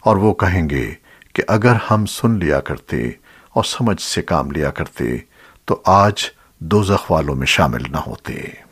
اور وہ کہیں گے کہ اگر ہم سن لیا کرتے اور سمجھ سے کام لیا کرتے تو آج دوزخ والوں میں شامل نہ ہوتے۔